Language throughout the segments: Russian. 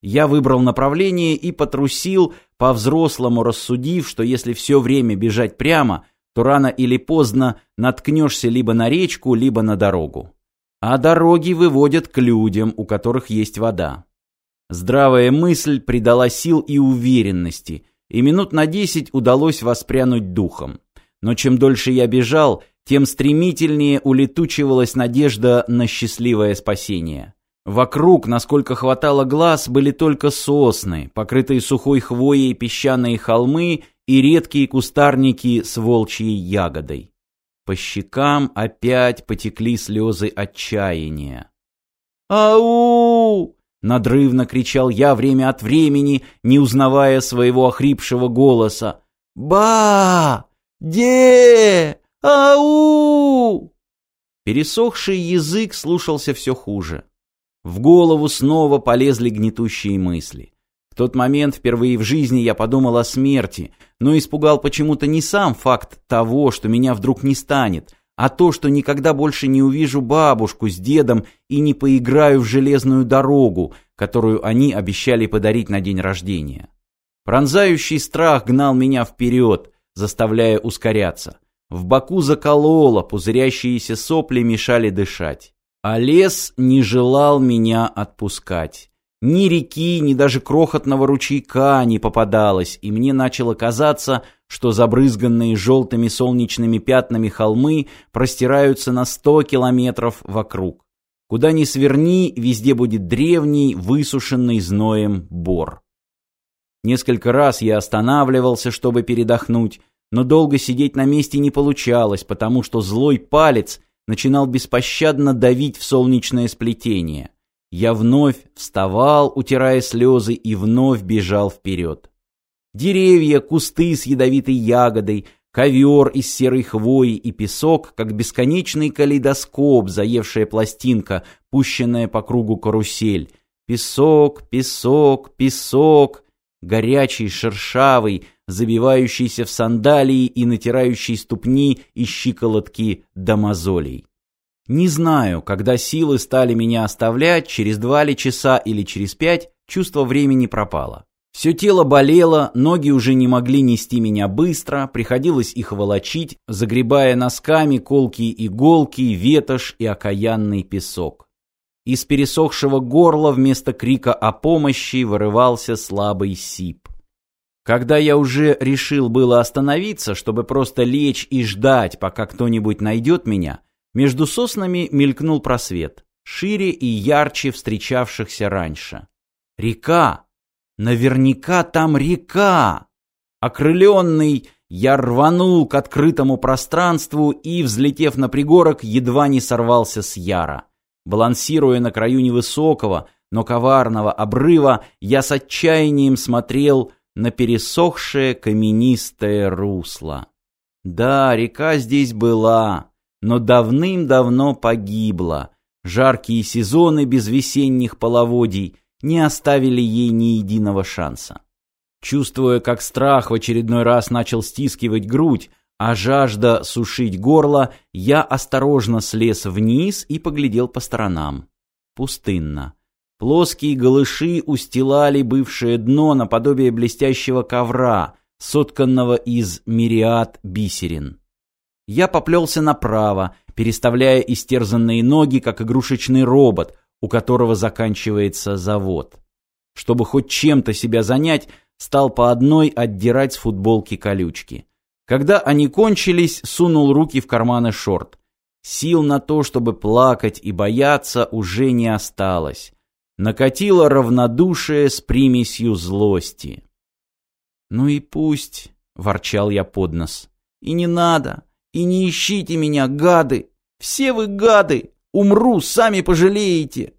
Я выбрал направление и потрусил, по-взрослому рассудив, что если все время бежать прямо, то рано или поздно наткнешься либо на речку, либо на дорогу. А дороги выводят к людям, у которых есть вода. Здравая мысль придала сил и уверенности, и минут на десять удалось воспрянуть духом. Но чем дольше я бежал, тем стремительнее улетучивалась надежда на счастливое спасение. Вокруг, насколько хватало глаз, были только сосны, покрытые сухой хвоей песчаные холмы и редкие кустарники с волчьей ягодой. По щекам опять потекли слезы отчаяния. «Ау!» — надрывно кричал я время от времени, не узнавая своего охрипшего голоса. «Ба! Де! Ау!» Пересохший язык слушался все хуже. В голову снова полезли гнетущие мысли. В тот момент впервые в жизни я подумал о смерти, но испугал почему-то не сам факт того, что меня вдруг не станет, а то, что никогда больше не увижу бабушку с дедом и не поиграю в железную дорогу, которую они обещали подарить на день рождения. Пронзающий страх гнал меня вперед, заставляя ускоряться. В боку закололо, пузырящиеся сопли мешали дышать. А лес не желал меня отпускать. Ни реки, ни даже крохотного ручейка не попадалось, и мне начало казаться, что забрызганные желтыми солнечными пятнами холмы простираются на сто километров вокруг. Куда ни сверни, везде будет древний, высушенный зноем бор. Несколько раз я останавливался, чтобы передохнуть, но долго сидеть на месте не получалось, потому что злой палец начинал беспощадно давить в солнечное сплетение. Я вновь вставал, утирая слезы, и вновь бежал вперед. Деревья, кусты с ядовитой ягодой, ковер из серой хвои и песок, как бесконечный калейдоскоп, заевшая пластинка, пущенная по кругу карусель. Песок, песок, песок, горячий, шершавый, забивающийся в сандалии и натирающий ступни и щиколотки до мозолей. Не знаю, когда силы стали меня оставлять, через два ли часа или через пять, чувство времени пропало. Все тело болело, ноги уже не могли нести меня быстро, приходилось их волочить, загребая носками колкие иголки, ветошь и окаянный песок. Из пересохшего горла вместо крика о помощи вырывался слабый сип. Когда я уже решил было остановиться, чтобы просто лечь и ждать, пока кто-нибудь найдет меня, между соснами мелькнул просвет, шире и ярче встречавшихся раньше. Река! Наверняка там река! Окрыленный, я рванул к открытому пространству и, взлетев на пригорок, едва не сорвался с яра. Балансируя на краю невысокого, но коварного обрыва, я с отчаянием смотрел на пересохшее каменистое русло. Да, река здесь была, но давным-давно погибла. Жаркие сезоны без весенних половодий не оставили ей ни единого шанса. Чувствуя, как страх в очередной раз начал стискивать грудь, а жажда сушить горло, я осторожно слез вниз и поглядел по сторонам. Пустынно. Плоские голыши устилали бывшее дно наподобие блестящего ковра, сотканного из мириад бисерин. Я поплелся направо, переставляя истерзанные ноги, как игрушечный робот, у которого заканчивается завод. Чтобы хоть чем-то себя занять, стал по одной отдирать с футболки колючки. Когда они кончились, сунул руки в карманы шорт. Сил на то, чтобы плакать и бояться, уже не осталось накатило равнодушие с примесью злости. «Ну и пусть», — ворчал я под нос, — «и не надо, и не ищите меня, гады! Все вы гады! Умру, сами пожалеете!»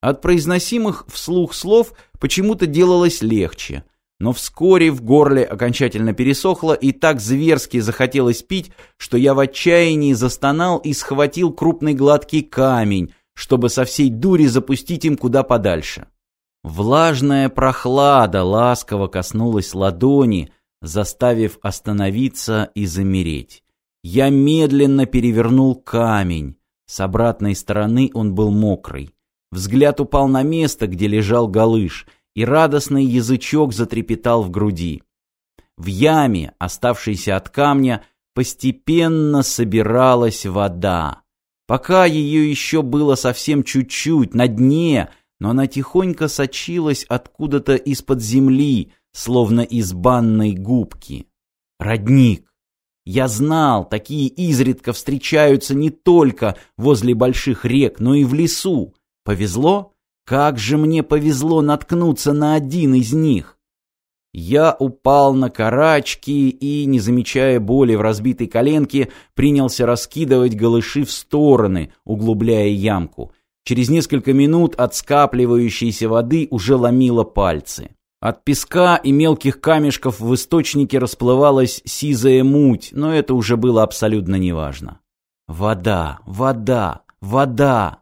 От произносимых вслух слов почему-то делалось легче, но вскоре в горле окончательно пересохло и так зверски захотелось пить, что я в отчаянии застонал и схватил крупный гладкий камень, чтобы со всей дури запустить им куда подальше. Влажная прохлада ласково коснулась ладони, заставив остановиться и замереть. Я медленно перевернул камень. С обратной стороны он был мокрый. Взгляд упал на место, где лежал галыш. и радостный язычок затрепетал в груди. В яме, оставшейся от камня, постепенно собиралась вода. Пока ее еще было совсем чуть-чуть, на дне, но она тихонько сочилась откуда-то из-под земли, словно из банной губки. Родник. Я знал, такие изредка встречаются не только возле больших рек, но и в лесу. Повезло? Как же мне повезло наткнуться на один из них. Я упал на карачки и, не замечая боли в разбитой коленке, принялся раскидывать голыши в стороны, углубляя ямку. Через несколько минут от скапливающейся воды уже ломило пальцы. От песка и мелких камешков в источнике расплывалась сизая муть, но это уже было абсолютно неважно. Вода, вода, вода.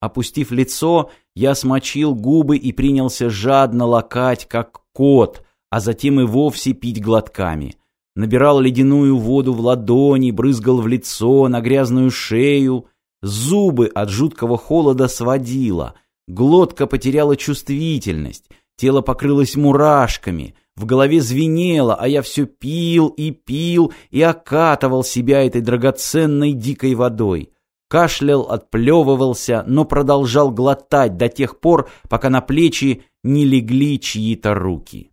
Опустив лицо, я смочил губы и принялся жадно лакать, как кот, а затем и вовсе пить глотками. Набирал ледяную воду в ладони, брызгал в лицо, на грязную шею. Зубы от жуткого холода сводило, глотка потеряла чувствительность — Тело покрылось мурашками, в голове звенело, а я все пил и пил и окатывал себя этой драгоценной дикой водой. Кашлял, отплевывался, но продолжал глотать до тех пор, пока на плечи не легли чьи-то руки.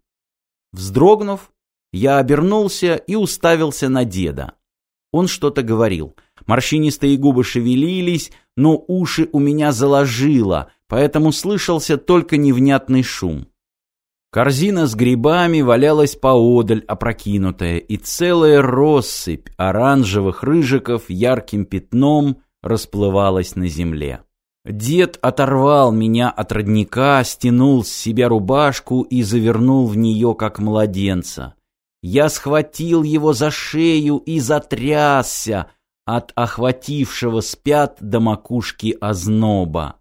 Вздрогнув, я обернулся и уставился на деда. Он что-то говорил. Морщинистые губы шевелились, но уши у меня заложило, поэтому слышался только невнятный шум. Корзина с грибами валялась поодаль, опрокинутая, и целая россыпь оранжевых рыжиков ярким пятном расплывалась на земле. Дед оторвал меня от родника, стянул с себя рубашку и завернул в нее, как младенца. Я схватил его за шею и затрясся от охватившего спят до макушки озноба.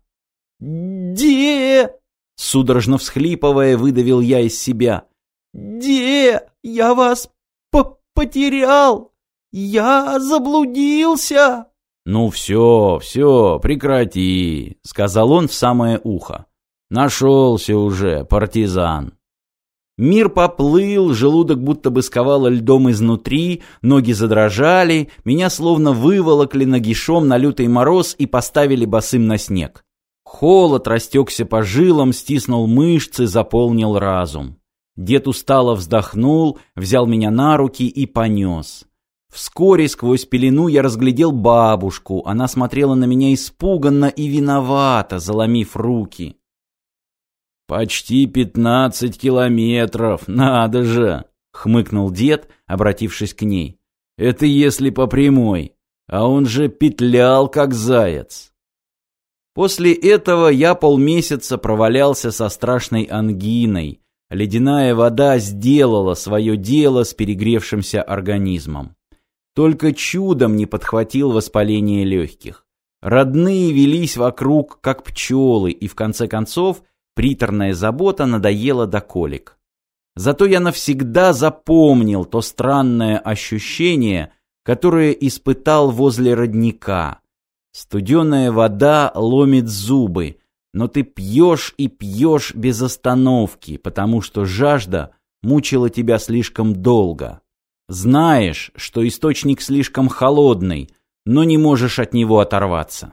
«Де!» Судорожно всхлипывая, выдавил я из себя. «Де? Я вас по потерял! Я заблудился!» «Ну все, все, прекрати», — сказал он в самое ухо. «Нашелся уже, партизан». Мир поплыл, желудок будто бы сковало льдом изнутри, ноги задрожали, меня словно выволокли нагишом на лютый мороз и поставили босым на снег. Холод растекся по жилам, стиснул мышцы, заполнил разум. Дед устало вздохнул, взял меня на руки и понес. Вскоре сквозь пелену я разглядел бабушку. Она смотрела на меня испуганно и виновато, заломив руки. «Почти пятнадцать километров, надо же!» — хмыкнул дед, обратившись к ней. «Это если по прямой, а он же петлял, как заяц». После этого я полмесяца провалялся со страшной ангиной. Ледяная вода сделала свое дело с перегревшимся организмом. Только чудом не подхватил воспаление легких. Родные велись вокруг, как пчелы, и в конце концов приторная забота надоела до колик. Зато я навсегда запомнил то странное ощущение, которое испытал возле родника. Студеная вода ломит зубы, но ты пьешь и пьешь без остановки, потому что жажда мучила тебя слишком долго. Знаешь, что источник слишком холодный, но не можешь от него оторваться.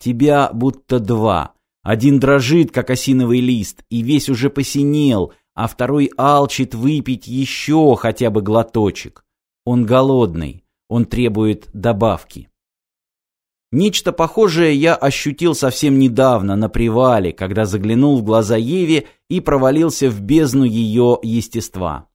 Тебя будто два. Один дрожит, как осиновый лист, и весь уже посинел, а второй алчит выпить еще хотя бы глоточек. Он голодный, он требует добавки. Нечто похожее я ощутил совсем недавно на привале, когда заглянул в глаза Еве и провалился в бездну ее естества.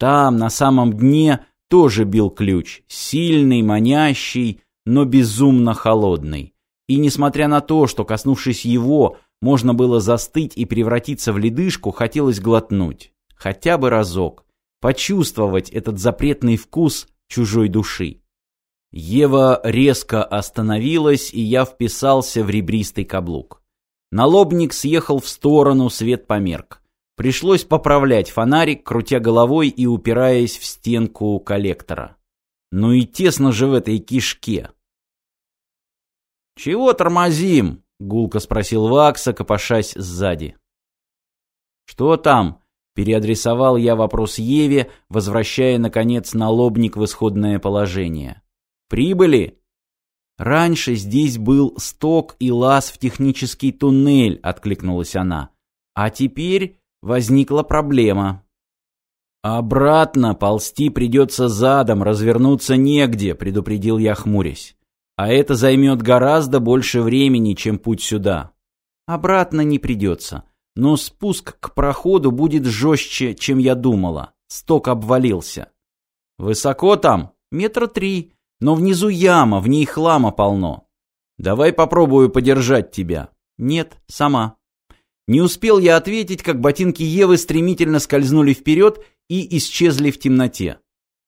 Там, на самом дне, тоже бил ключ, сильный, манящий, но безумно холодный. И несмотря на то, что, коснувшись его, можно было застыть и превратиться в ледышку, хотелось глотнуть. Хотя бы разок. Почувствовать этот запретный вкус чужой души. Ева резко остановилась, и я вписался в ребристый каблук. Налобник съехал в сторону, свет померк. Пришлось поправлять фонарик, крутя головой и упираясь в стенку коллектора. Ну и тесно же в этой кишке. «Чего тормозим?» — гулко спросил Вакса, копошась сзади. «Что там?» – переадресовал я вопрос Еве, возвращая, наконец, налобник в исходное положение. «Прибыли?» «Раньше здесь был сток и лаз в технический туннель», — откликнулась она. «А теперь возникла проблема». «Обратно ползти придется задом, развернуться негде», — предупредил я, хмурясь. «А это займет гораздо больше времени, чем путь сюда». «Обратно не придется но спуск к проходу будет жестче, чем я думала. Сток обвалился. Высоко там? Метра три. Но внизу яма, в ней хлама полно. Давай попробую подержать тебя. Нет, сама. Не успел я ответить, как ботинки Евы стремительно скользнули вперед и исчезли в темноте.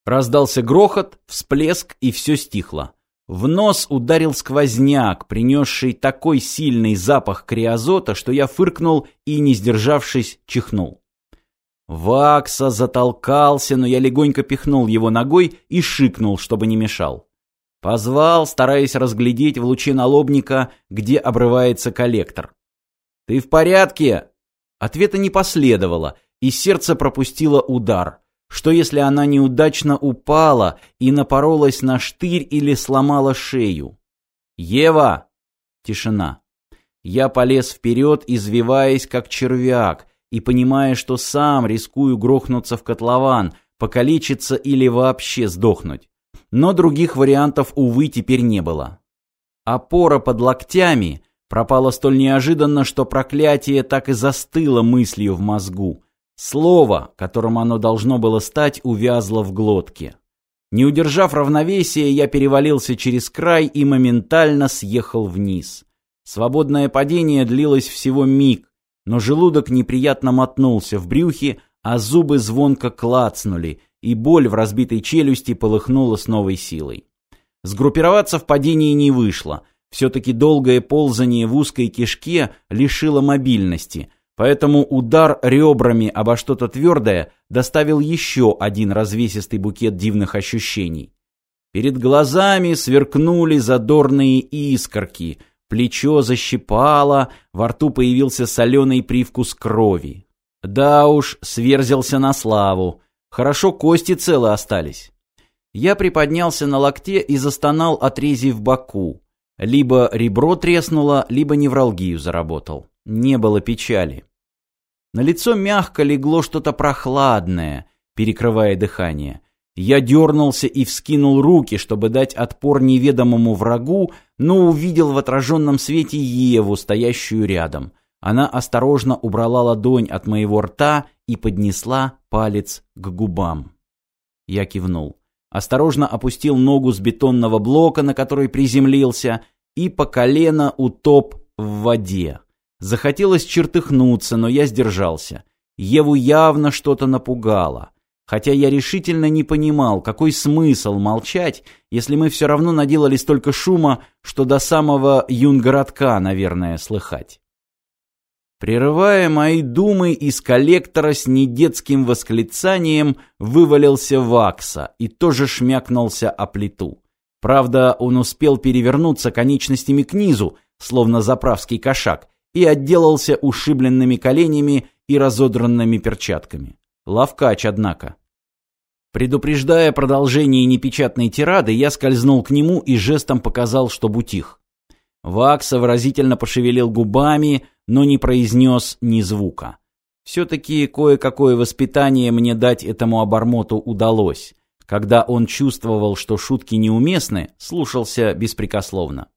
Раздался грохот, всплеск, и все стихло. В нос ударил сквозняк, принесший такой сильный запах криозота, что я фыркнул и, не сдержавшись, чихнул. Вакса затолкался, но я легонько пихнул его ногой и шикнул, чтобы не мешал. Позвал, стараясь разглядеть в луче налобника, где обрывается коллектор. «Ты в порядке?» Ответа не последовало, и сердце пропустило удар. Что если она неудачно упала и напоролась на штырь или сломала шею? «Ева!» Тишина. Я полез вперед, извиваясь, как червяк, и понимая, что сам рискую грохнуться в котлован, покалечиться или вообще сдохнуть. Но других вариантов, увы, теперь не было. Опора под локтями пропала столь неожиданно, что проклятие так и застыло мыслью в мозгу. Слово, которым оно должно было стать, увязло в глотке. Не удержав равновесия, я перевалился через край и моментально съехал вниз. Свободное падение длилось всего миг, но желудок неприятно мотнулся в брюхе, а зубы звонко клацнули, и боль в разбитой челюсти полыхнула с новой силой. Сгруппироваться в падении не вышло. Все-таки долгое ползание в узкой кишке лишило мобильности — Поэтому удар ребрами обо что-то твердое доставил еще один развесистый букет дивных ощущений. Перед глазами сверкнули задорные искорки, плечо защипало, во рту появился соленый привкус крови. Да уж, сверзился на славу. Хорошо кости целы остались. Я приподнялся на локте и застонал от рези в боку. Либо ребро треснуло, либо невралгию заработал. Не было печали. На лицо мягко легло что-то прохладное, перекрывая дыхание. Я дернулся и вскинул руки, чтобы дать отпор неведомому врагу, но увидел в отраженном свете Еву, стоящую рядом. Она осторожно убрала ладонь от моего рта и поднесла палец к губам. Я кивнул. Осторожно опустил ногу с бетонного блока, на который приземлился, и по колено утоп в воде. Захотелось чертыхнуться, но я сдержался. Еву явно что-то напугало. Хотя я решительно не понимал, какой смысл молчать, если мы все равно наделали столько шума, что до самого юнгородка, наверное, слыхать. Прерывая мои думы, из коллектора с недетским восклицанием вывалился Вакса и тоже шмякнулся о плиту. Правда, он успел перевернуться конечностями к низу, словно заправский кошак, и отделался ушибленными коленями и разодранными перчатками. Лавкач, однако. Предупреждая продолжение непечатной тирады, я скользнул к нему и жестом показал, что утих. Вакса выразительно пошевелил губами, но не произнес ни звука. Все-таки кое-какое воспитание мне дать этому обормоту удалось. Когда он чувствовал, что шутки неуместны, слушался беспрекословно.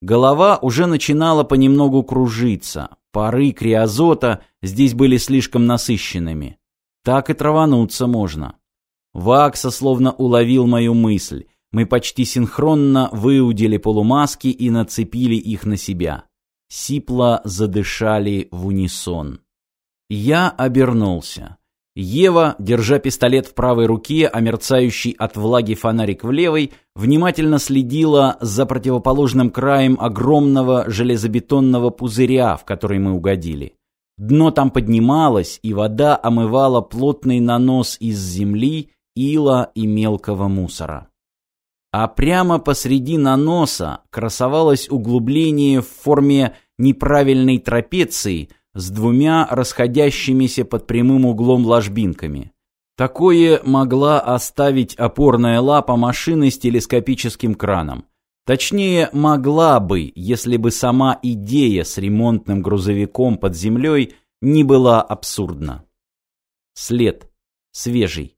Голова уже начинала понемногу кружиться. Пары криозота здесь были слишком насыщенными. Так и травануться можно. Вакса словно уловил мою мысль. Мы почти синхронно выудили полумаски и нацепили их на себя. Сипло задышали в унисон. Я обернулся. Ева, держа пистолет в правой руке, а мерцающий от влаги фонарик в левой, внимательно следила за противоположным краем огромного железобетонного пузыря, в который мы угодили. Дно там поднималось, и вода омывала плотный нанос из земли, ила и мелкого мусора. А прямо посреди наноса красовалось углубление в форме неправильной трапеции – с двумя расходящимися под прямым углом ложбинками. Такое могла оставить опорная лапа машины с телескопическим краном. Точнее, могла бы, если бы сама идея с ремонтным грузовиком под землей не была абсурдна. След. Свежий.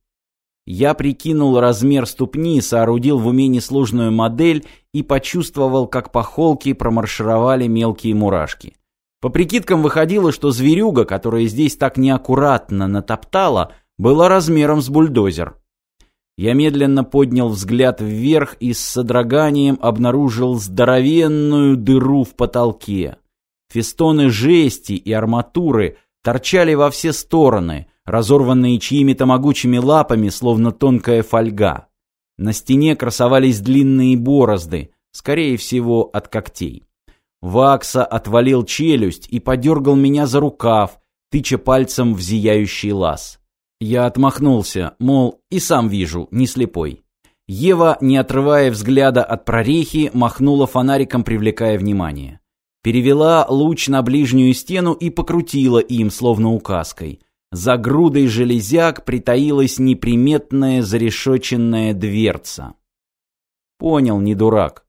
Я прикинул размер ступни, соорудил в уме несложную модель и почувствовал, как по холке промаршировали мелкие мурашки. По прикидкам выходило, что зверюга, которая здесь так неаккуратно натоптала, была размером с бульдозер. Я медленно поднял взгляд вверх и с содроганием обнаружил здоровенную дыру в потолке. Фестоны жести и арматуры торчали во все стороны, разорванные чьими-то могучими лапами, словно тонкая фольга. На стене красовались длинные борозды, скорее всего, от когтей. Вакса отвалил челюсть и подергал меня за рукав, тыча пальцем в зияющий лаз. Я отмахнулся, мол, и сам вижу, не слепой. Ева, не отрывая взгляда от прорехи, махнула фонариком, привлекая внимание. Перевела луч на ближнюю стену и покрутила им, словно указкой. За грудой железяк притаилась неприметная зарешоченная дверца. Понял, не дурак.